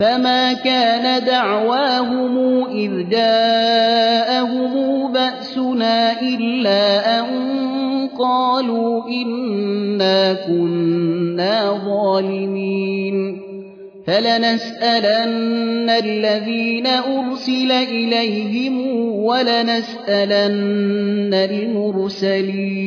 فما كان دعواهم إذ جاءهم بأسنا إلا أن قالوا إنا كنا ظالمين فلنسألن الذين أرسل إليهم ولنسألن المرسلين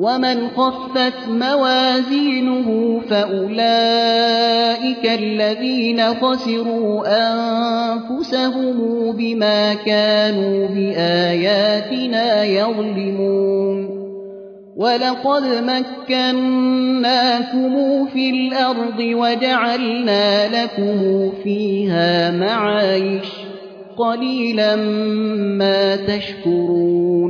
ومن خفت موازينه فأولئك الذين خسروا أنفسهم بما كانوا بآياتنا يظلمون ولقد مكناكم في الأرض وجعلنا لكم فيها معايش قليلا ما تشكرون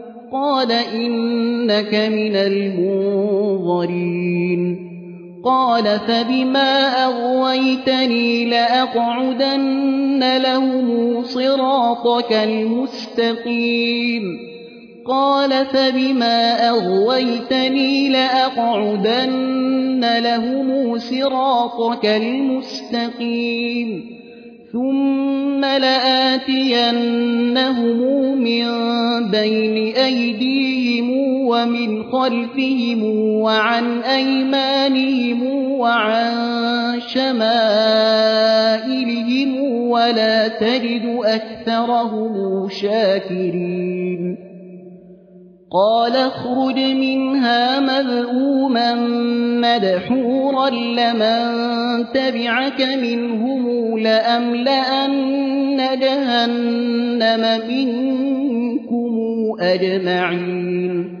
قال إنك من المنظرين. قال فبما أغويتني لأقعدن لهم صراطك المستقيم. قال فبما أغويتني لأقعدن لهم صراطك المستقيم. ثم لاتينهم من بين أيديهم ومن خلفهم وعن أيمانهم وعن شمائلهم ولا تجد أكثرهم شاكرين قال اخرج منها مذءوما مدحورا لمن تبعك منهم لأملأن جهنم منكم أجمعين.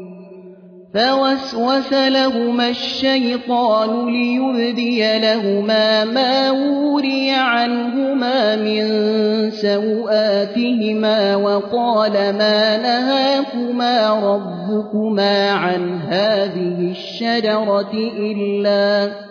فوسوس لهما الشيطان ليبدي لهما ما وري عنهما من سوآتهما وقال ما نهاكما ربكما عن هذه الشجرة إلا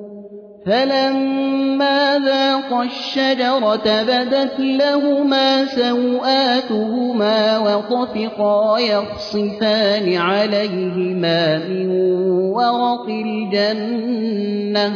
فلما ذاقا الشجرة بدت لهما سواتهما وطفقا يخصفان عليهما من ورق الجنة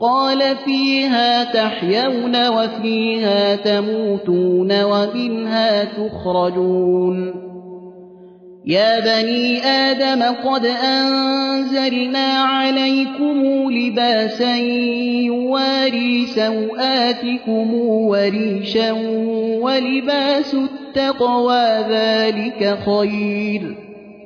قال فيها تحيون وفيها تموتون ومنها تخرجون يا بني آدم قد أنزلنا عليكم لباسا يواري سوآتكم وريشا ولباس التقوى ذلك خير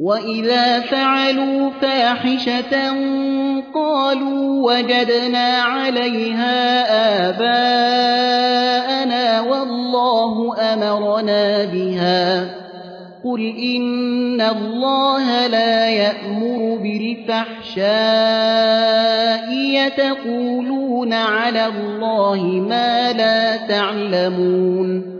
وإذا فعلوا فاحشة قالوا وجدنا عليها آباءنا والله أمرنا بها قل إن الله لا يأمر بالفحشاء يتقولون على الله ما لا تعلمون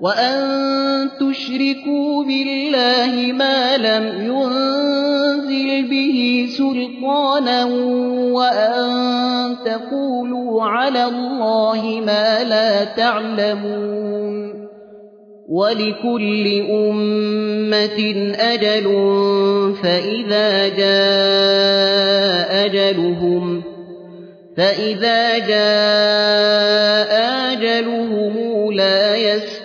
وأن تشركوا بالله ما لم ينزل به سلطانا وأن تقولوا على الله ما لا تعلمون ولكل أمة أجل فإذا جاء أجلهم فإذا جاء أجلهم لا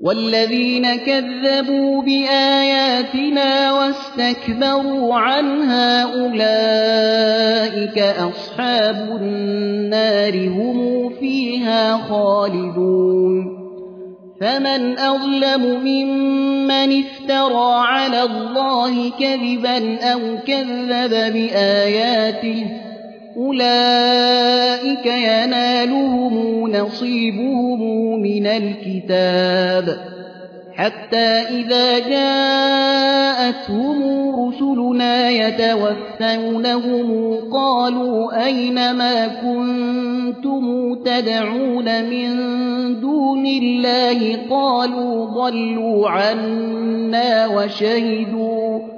والذين كذبوا بآياتنا واستكبروا عنها أولئك أصحاب النار هم فيها خالدون. فمن أظلم ممن افترى على الله كذبا أو كذب بآياته أولئك ينالهم نصيبهم من الكتاب حتى إذا جاءتهم رسلنا يتوفونهم قالوا أين ما كنتم تدعون من دون الله قالوا ضلوا عنا وشهدوا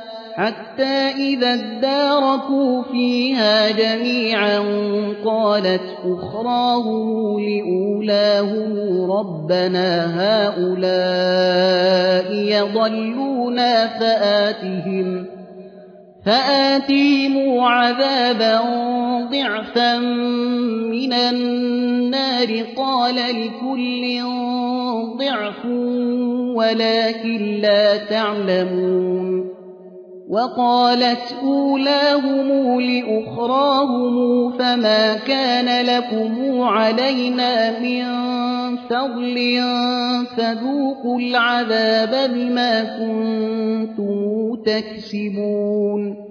حتى إذا اداركوا فيها جميعا قالت أخراهم لأولاهم ربنا هؤلاء يضلونا فآتهم فآتيهم عذابا ضعفا من النار قال لكل ضعف ولكن لا تعلمون وقالت أولاهم لأخراهم فما كان لكم علينا من فضل فذوقوا العذاب بما كنتم تكسبون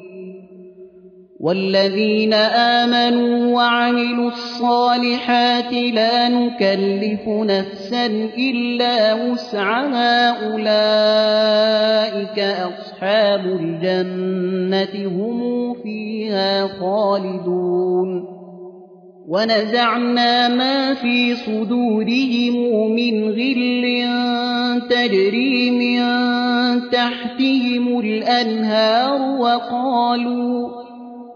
والذين آمنوا وعملوا الصالحات لا نكلف نفسا إلا وسعها. أولئك أصحاب الجنة هم فيها خالدون. ونزعنا ما في صدورهم من غل تجري من تحتهم الأنهار وقالوا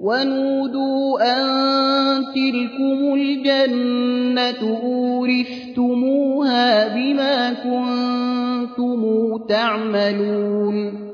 ونودوا أن تلكم الجنة أورثتموها بما كنتم تعملون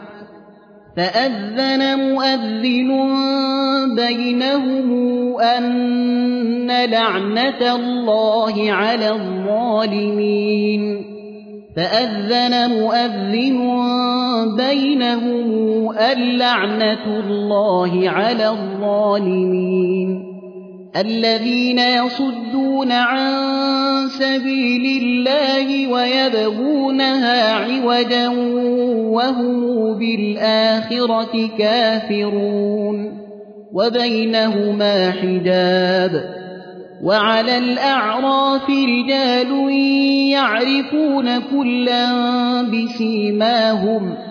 فأذن مؤذن بينهم أن لعنة الله على الظالمين. فأذن مؤذن بينهم اللعنة الله على الظالمين. الذين يصدون عن سبيل الله ويبغونها عوجا وهم بالآخرة كافرون وبينهما حجاب وعلى الأعراف رجال يعرفون كلا بسيماهم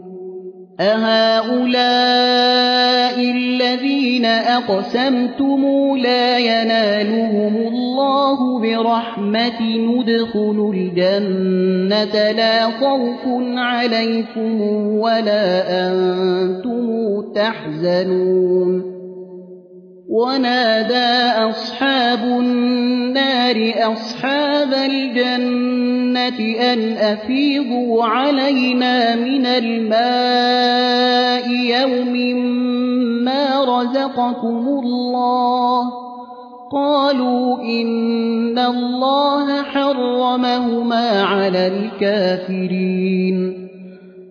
أهؤلاء الذين أقسمتم لا ينالهم الله برحمة ندخل الجنة لا خوف عليكم ولا أنتم تحزنون. ونادى أصحاب النار أصحاب الجنة أن أفيضوا علينا من الماء يوم ما رزقكم الله. قالوا إن الله حرمهما على الكافرين.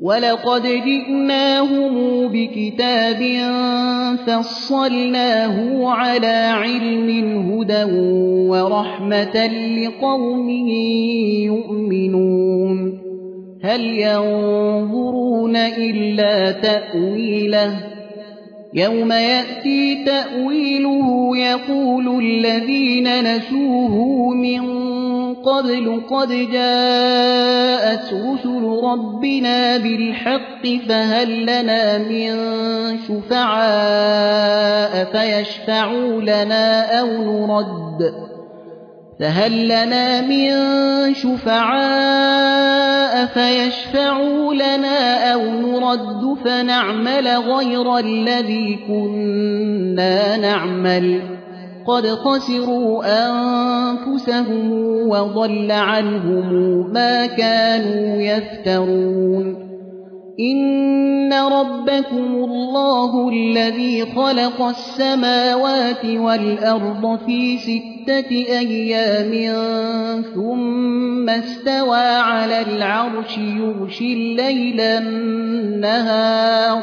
ولقد جئناهم بكتاب فصلناه على علم هدى ورحمة لقوم يؤمنون. هل ينظرون إلا تأويله؟ يوم يأتي تأويله يقول الذين نسوه من قبل قد جاءت رسل ربنا بالحق فهل لنا من شفعاء فيشفعوا لنا أو نرد فهل لنا من شفعاء فيشفعوا لنا أو نرد فنعمل غير الذي كنا نعمل قد خسروا أنفسهم وضل عنهم ما كانوا يفترون. إن ربكم الله الذي خلق السماوات والأرض في ستة أيام ثم استوى على العرش يغشي الليل النهار.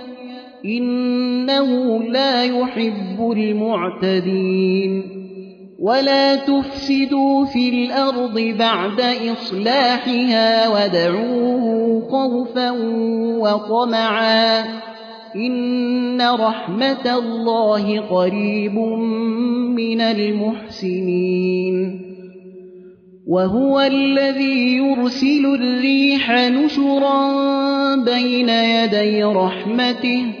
إنه لا يحب المعتدين. ولا تفسدوا في الأرض بعد إصلاحها ودعوه خوفا وطمعا. إن رحمة الله قريب من المحسنين. وهو الذي يرسل الريح نشرا بين يدي رحمته.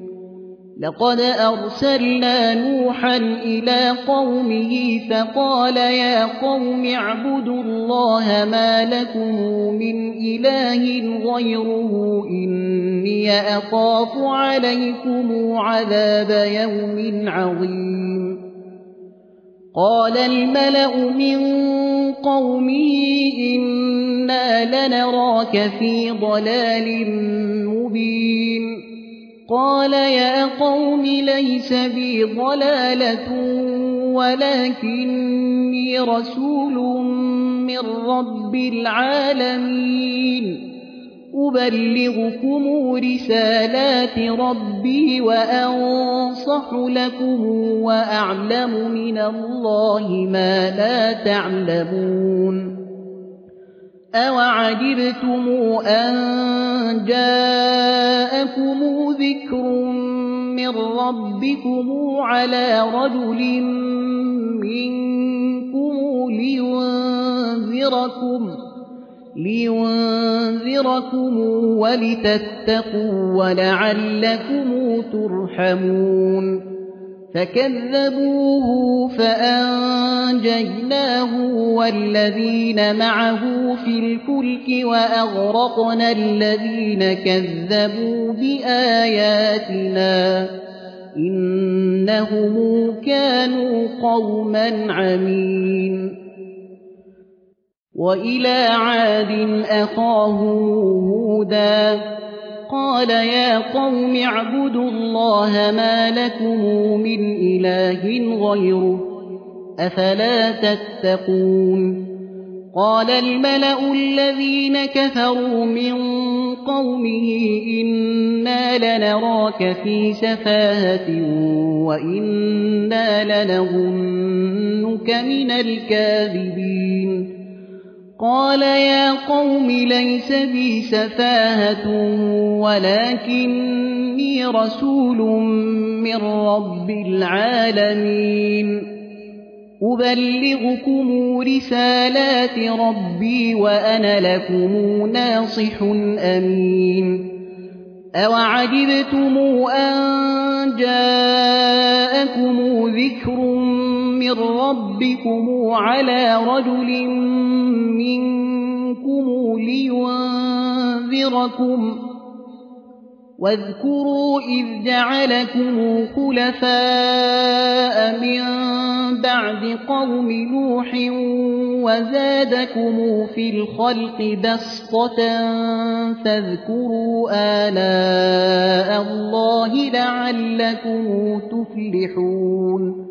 لقد أرسلنا نوحا إلى قومه فقال يا قوم اعبدوا الله ما لكم من إله غيره إني أخاف عليكم عذاب يوم عظيم. قال الملأ من قومه إنا لنراك في ضلال مبين. قال يا قوم ليس بي ضلالة ولكني رسول من رب العالمين أبلغكم رسالات ربي وأنصح لكم وأعلم من الله ما لا تعلمون أوعجبتم أن جاءكم ذكر من ربكم على رجل منكم لينذركم لينذركم ولتتقوا ولعلكم ترحمون فكذبوه فأنجيناه والذين معه في الفلك وأغرقنا الذين كذبوا بآياتنا إنهم كانوا قوما عمين. وإلى عاد أخاهم هودا قال يا قوم اعبدوا الله ما لكم من إله غيره أفلا تتقون قال الملأ الذين كفروا من قومه إنا لنراك في سفاهة وإنا لنظنك من الكاذبين قال يا قوم ليس بي سفاهة ولكني رسول من رب العالمين أبلغكم رسالات ربي وأنا لكم ناصح أمين أوعجبتم أن جاءكم ذكر من ربكم على رجل منكم لينذركم واذكروا إذ جعلكم خلفاء من بعد قوم نوح وزادكم في الخلق بسطة فاذكروا آلاء الله لعلكم تفلحون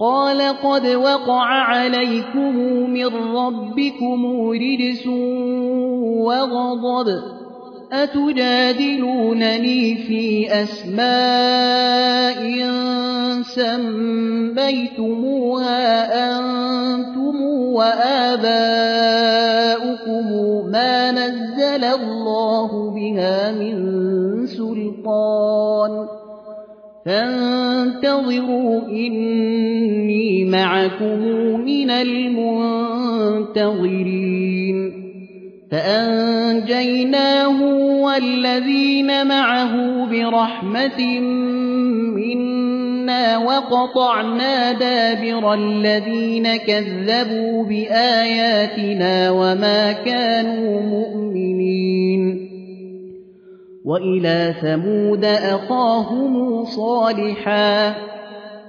قال قد وقع عليكم من ربكم رجس وغضب. أتجادلونني في أسماء سميتموها أنتم وآباؤكم ما نزل الله بها من سلطان. فانتظروا إني معكم من المنتظرين فأنجيناه والذين معه برحمة منا وقطعنا دابر الذين كذبوا بآياتنا وما كانوا مؤمنين وإلى ثمود أخاهم صالحا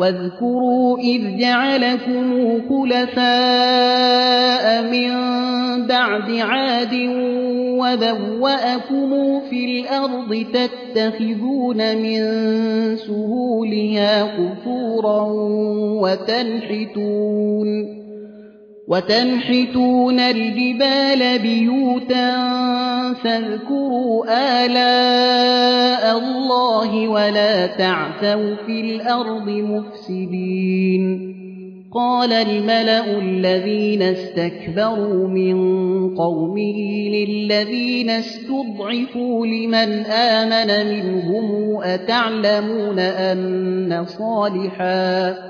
واذكروا إذ جعلكم خلفاء من بعد عاد وبوأكم في الأرض تتخذون من سهولها قصورا وتنحتون وتنحتون الجبال بيوتا فاذكروا آلاء الله ولا تعثوا في الأرض مفسدين. قال الملأ الذين استكبروا من قومه للذين استضعفوا لمن آمن منهم أتعلمون أن صالحا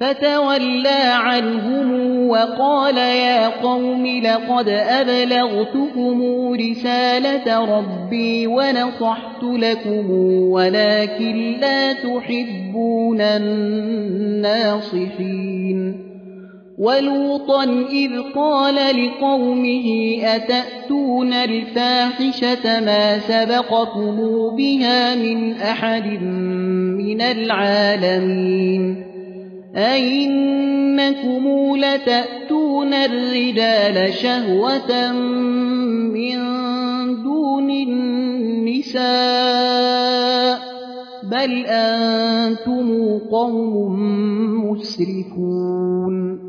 فتولى عنهم وقال يا قوم لقد أبلغتكم رسالة ربي ونصحت لكم ولكن لا تحبون الناصحين. ولوطا إذ قال لقومه أتأتون الفاحشة ما سبقكم بها من أحد من العالمين؟ أئنكم لتأتون الرجال شهوة من دون النساء بل أنتم قوم مسرفون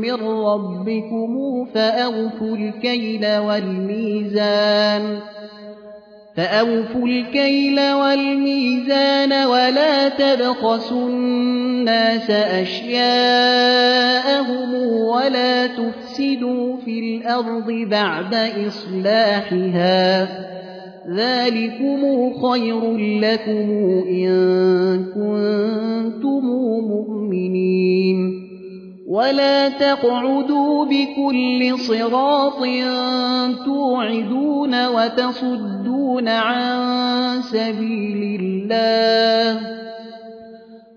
من ربكم فأوفوا الكيل والميزان فأوفوا الكيل والميزان ولا تبخسوا الناس أشياءهم ولا تفسدوا في الأرض بعد إصلاحها ذلكم خير لكم إن كنتم مؤمنين ولا تقعدوا بكل صراط توعدون وتصدون عن سبيل الله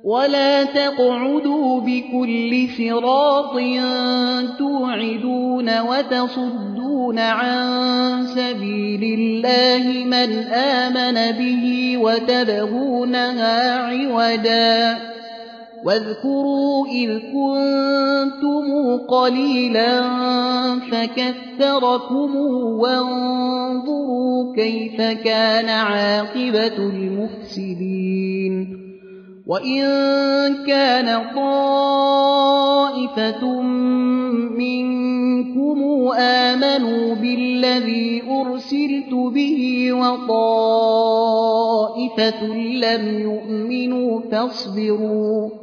ولا تقعدوا بكل صراط توعدون وتصدون عن سبيل الله من آمن به وتبغونها عوجا واذكروا إذ كنتم قليلا فكثركم وانظروا كيف كان عاقبة المفسدين. وإن كان طائفة منكم آمنوا بالذي أرسلت به وطائفة لم يؤمنوا فاصبروا.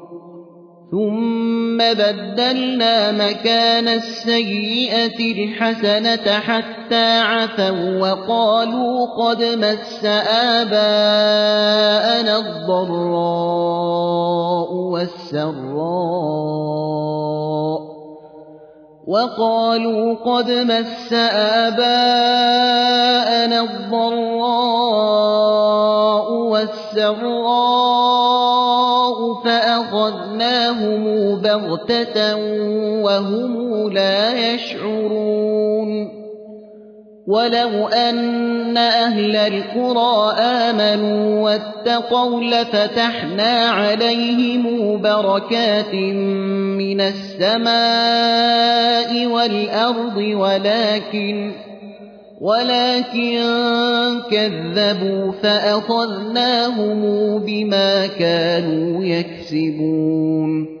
ثم بدلنا مكان السيئة الحسنة حتى عفوا وقالوا قد مس آباءنا الضراء والسراء وقالوا قد مس آباءنا الضراء والسراء فأخذناهم بغتة وهم لا يشعرون ولو أن أهل القرى آمنوا واتقوا لفتحنا عليهم بركات من السماء والأرض ولكن ولكن كذبوا فأخذناهم بما كانوا يكسبون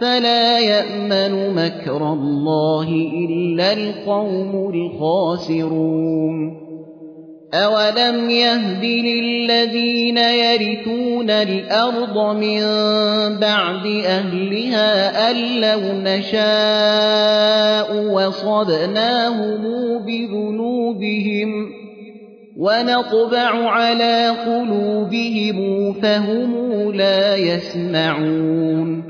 فلا يأمن مكر الله إلا القوم الخاسرون. أولم يهد للذين يرثون الأرض من بعد أهلها أن لو نشاء وصبناهم بذنوبهم ونطبع على قلوبهم فهم لا يسمعون.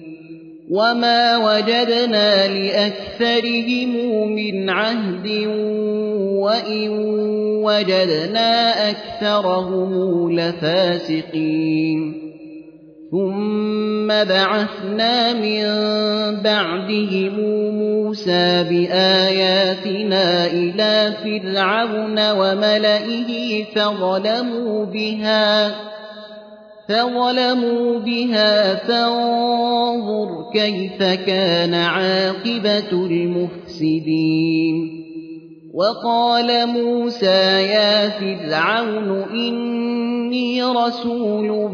وما وجدنا لأكثرهم من عهد وإن وجدنا أكثرهم لفاسقين ثم بعثنا من بعدهم موسى بآياتنا إلى فرعون وملئه فظلموا بها فظلموا بها فانظر كيف كان عاقبة المفسدين وقال موسى يا فرعون إني رسول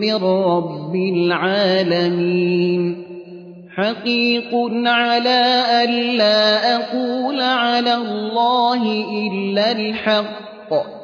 من رب العالمين حقيق على أن لا أقول على الله إلا الحق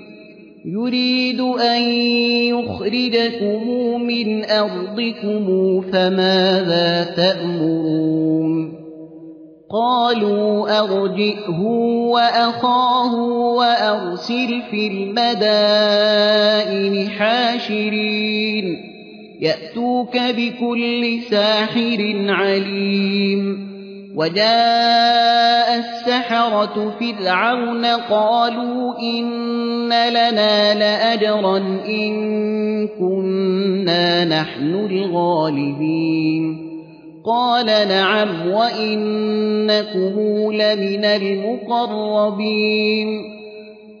يريد أن يخرجكم من أرضكم فماذا تأمرون؟ قالوا أرجئه وأخاه وأرسل في المدائن حاشرين يأتوك بكل ساحر عليم. وجاء السحرة فرعون قالوا إن لنا لأجرا إن كنا نحن الغالبين. قال نعم وإنكم لمن المقربين.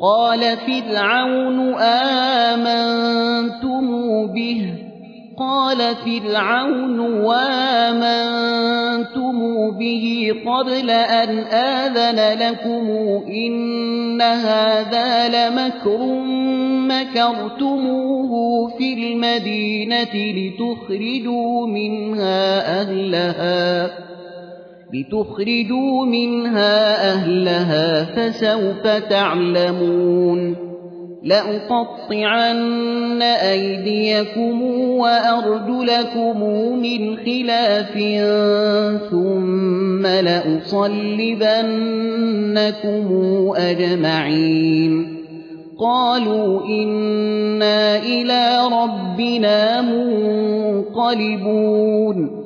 قال فرعون آمنتم به. قال فرعون وامنتم به قبل أن آذن لكم. إن هذا لمكر مكرتموه في المدينة لتخرجوا منها أهلها. لتخرجوا منها أهلها فسوف تعلمون لأقطعن أيديكم وأرجلكم من خلاف ثم لأصلبنكم أجمعين قالوا إنا إلى ربنا منقلبون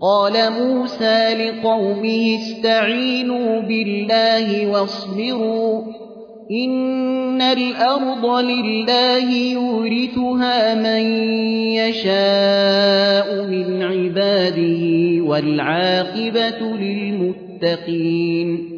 قال موسى لقومه استعينوا بالله واصبروا إن الأرض لله يورثها من يشاء من عباده والعاقبة للمتقين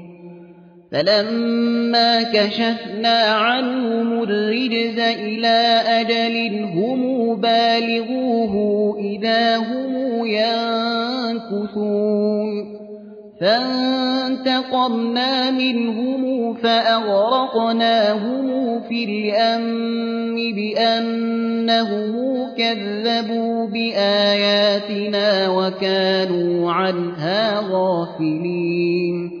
فلما كشفنا عنهم الرجز إلى أجل هم بالغوه إذا هم ينكثون. فانتقمنا منهم فأغرقناهم في الأم بأنهم كذبوا بآياتنا وكانوا عنها غافلين.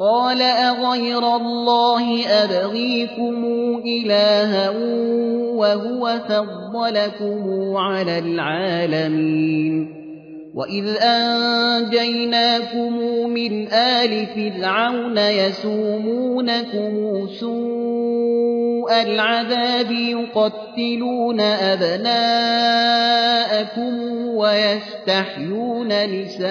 قال أغير الله أبغيكم إلها وهو فضلكم على العالمين وإذ أنجيناكم من آل فرعون يسومونكم سوء العذاب يقتلون أبناءكم ويستحيون نساءكم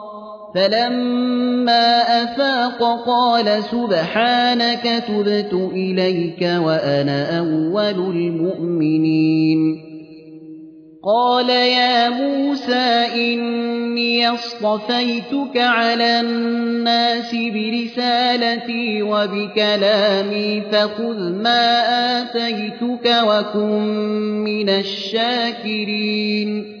فلما أفاق قال سبحانك تبت إليك وأنا أول المؤمنين قال يا موسى إني اصطفيتك على الناس برسالتي وبكلامي فخذ ما آتيتك وكن من الشاكرين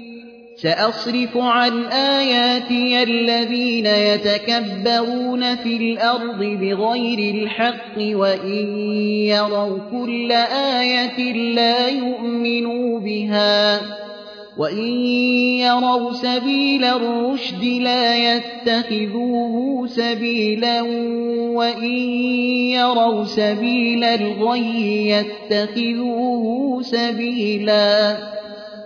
سأصرف عن آياتي الذين يتكبرون في الأرض بغير الحق وإن يروا كل آية لا يؤمنوا بها وإن يروا سبيل الرشد لا يتخذوه سبيلا وإن يروا سبيل الغي يتخذوه سبيلا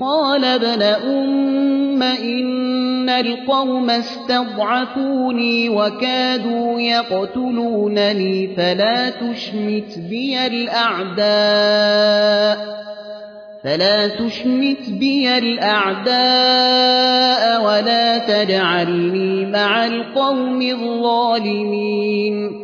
قال ابن أم إن القوم استضعفوني وكادوا يقتلونني فلا تشمت بي الأعداء فلا تشمت بي الأعداء ولا تجعلني مع القوم الظالمين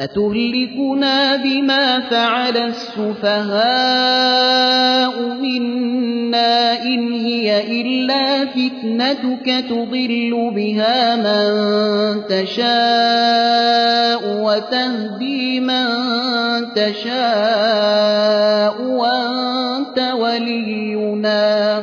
أتهلكنا بما فعل السفهاء منا إن هي إلا فتنتك تضل بها من تشاء وتهدي من تشاء وأنت ولينا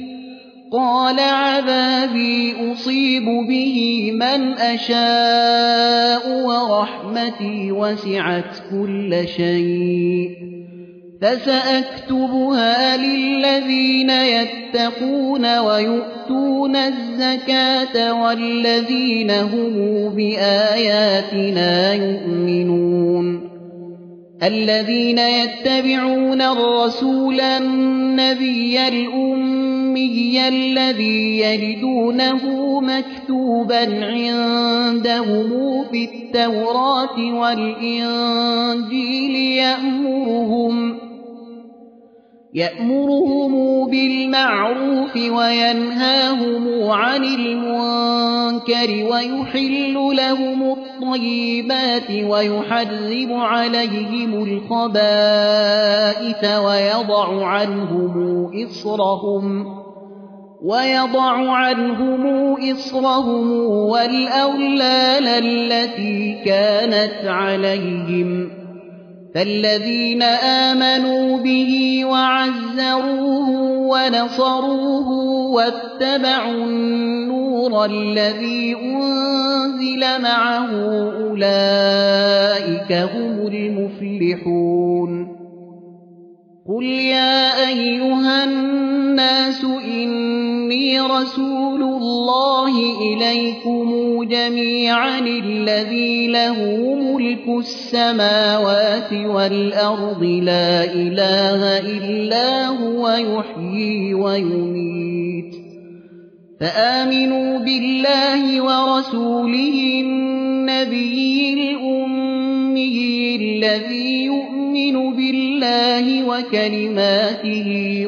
قال عذابي أصيب به من أشاء ورحمتي وسعت كل شيء فسأكتبها للذين يتقون ويؤتون الزكاة والذين هم بآياتنا يؤمنون الذين يتبعون الرسول النبي الأمي الذي يجدونه مكتوبا عندهم في التوراة والإنجيل يأمرهم يأمرهم بالمعروف وينهاهم عن المنكر ويحل لهم الطيبات ويحرم عليهم الخبائث ويضع عنهم إصرهم ويضع عنهم إصرهم والأولال التي كانت عليهم فالذين آمنوا به وعزروه ونصروه واتبعوا النور الذي أنزل معه أولئك هم المفلحون قل يا أيها الناس إني رسول الله إليكم جميعا الذي له ملك السماوات والأرض لا إله إلا هو يحيي ويميت. فآمنوا بالله ورسوله النبي الأمي الذي يؤمن بالله وكلماته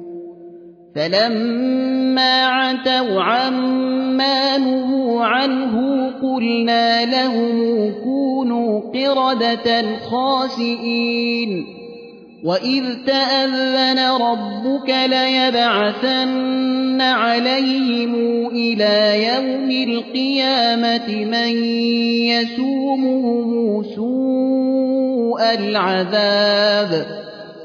فلما عتوا عما نهوا عنه قلنا لهم كونوا قردة خاسئين. وإذ تأذن ربك ليبعثن عليهم إلى يوم القيامة من يسومهم سوء العذاب.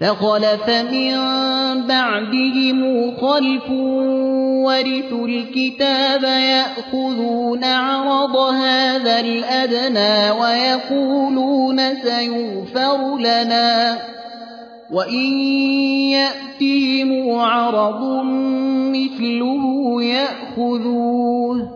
فخلف من بعدهم خلف ورثوا الكتاب يأخذون عرض هذا الأدنى ويقولون سيغفر لنا. وإن يأتهم عرض مثله يأخذوه.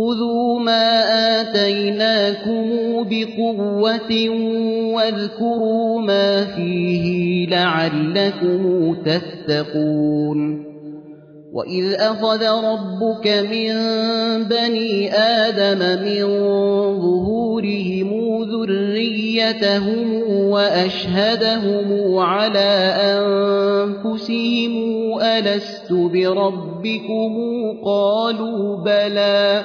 خذوا ما آتيناكم بقوة واذكروا ما فيه لعلكم تتقون وإذ أخذ ربك من بني آدم من ظهورهم ذريتهم وأشهدهم على أنفسهم ألست بربكم قالوا بلى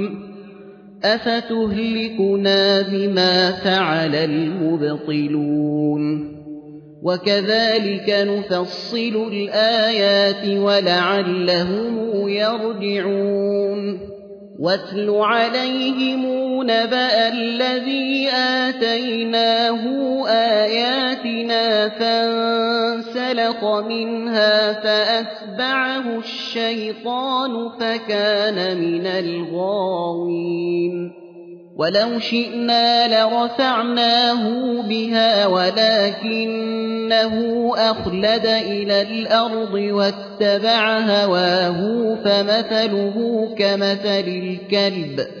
أفتهلكنا بما فعل المبطلون وكذلك نفصل الآيات ولعلهم يرجعون واتل عليهم نبأ الذي آتيناه آياتنا فانسلق منها فأتبعه الشيطان فكان من الغاوين. ولو شئنا لرفعناه بها ولكنه أخلد إلى الأرض واتبع هواه فمثله كمثل الكلب.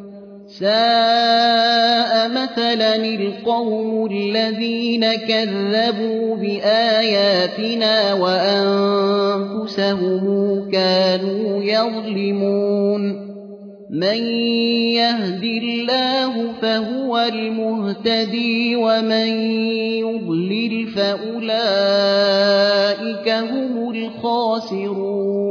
ساء مثلا القوم الذين كذبوا بآياتنا وأنفسهم كانوا يظلمون. من يهد الله فهو المهتدي ومن يضلل فأولئك هم الخاسرون.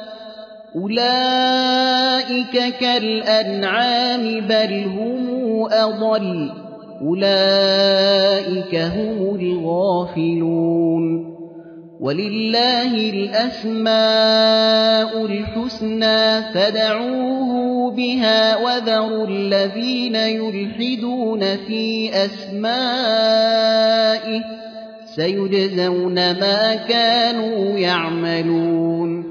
أولئك كالأنعام بل هم أضل أولئك هم الغافلون ولله الأسماء الحسنى فدعوه بها وذروا الذين يلحدون في أسمائه سيجزون ما كانوا يعملون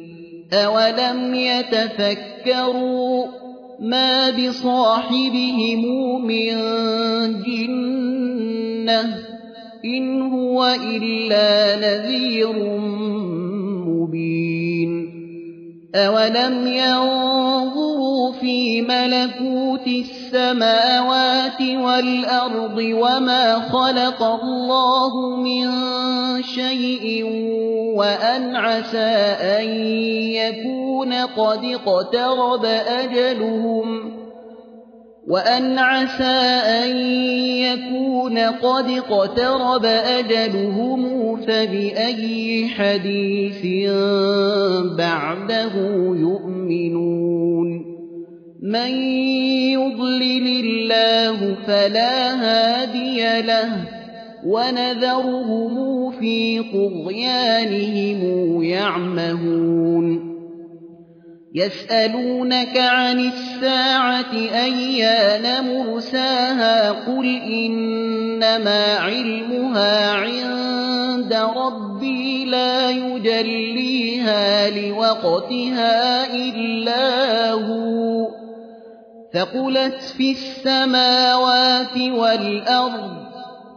أولم يتفكروا ما بصاحبهم من جنة إن هو إلا نذير مبين أولم ينظروا في ملكوت السماوات والأرض وما خلق الله من شيء وأن عسى أن يكون قد اقترب أجلهم وأن عسى أن يكون قد اقترب أجلهم فبأي حديث بعده يؤمنون من يضلل الله فلا هادي له ونذرهم في طغيانهم يعمهون يسألونك عن الساعة أيان مرساها قل إنما علمها عند ربي لا يجليها لوقتها إلا هو فقلت في السماوات والأرض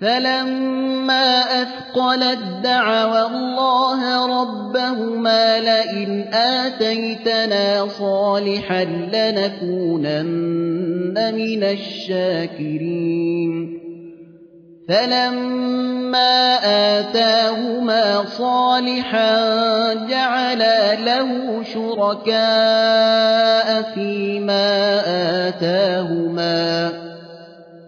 فلما أثقلت دعوا الله ربهما لئن آتيتنا صالحا لنكونن من الشاكرين فلما آتاهما صالحا جعلا له شركاء فيما آتاهما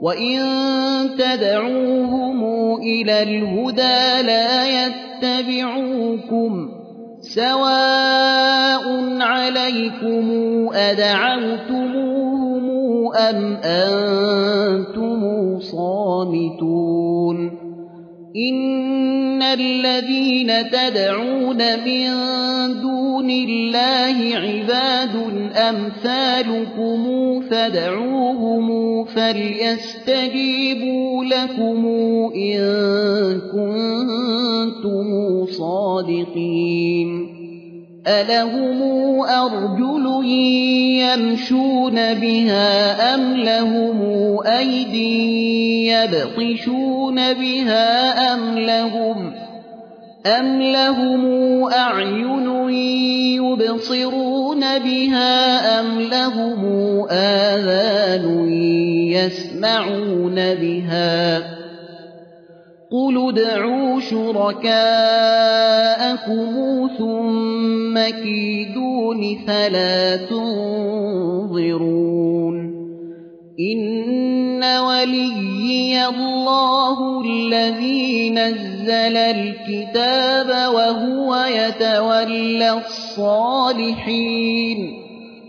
وإن تدعوهم إلى الهدى لا يتبعوكم سواء عليكم أدعوتموهم أم أنتم صامتون إن الذين تدعون من دون الله عباد أمثالكم فدعوهم فليستجيبوا لكم إن كنتم صادقين ألهم أرجل يمشون بها أم لهم أيدي يبطشون بها أم لهم أم لهم أعين يبصرون بها أم لهم آذان يسمعون بها قل ادعوا شركاءكم ثم كيدون فلا تنظرون. إن وليي الله الذي نزل الكتاب وهو يتولى الصالحين.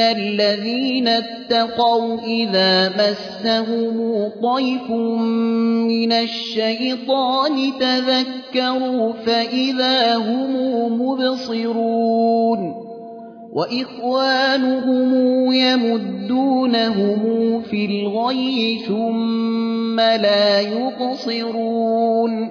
الذين اتقوا إذا مسهم طيف من الشيطان تذكروا فإذا هم مبصرون وإخوانهم يمدونهم في الغي ثم لا يقصرون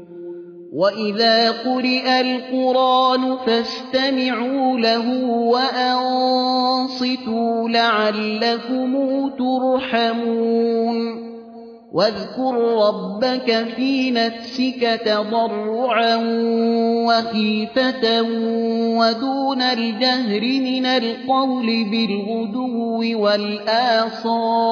وإذا قرئ القرآن فاستمعوا له وأنصتوا لعلكم ترحمون واذكر ربك في نفسك تضرعا وخيفة ودون الجهر من القول بالغدو والآصال